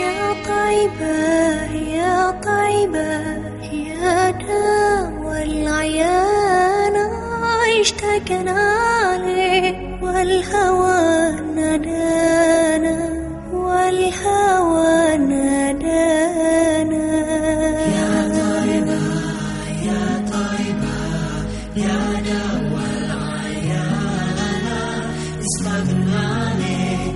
يا طيبة يا طيبة يا دوا العيان اشتكنا له والهوى نادانا والهوى نادانا. يا طيبة يا طيبة يا نوى العيالنا استغنى عنك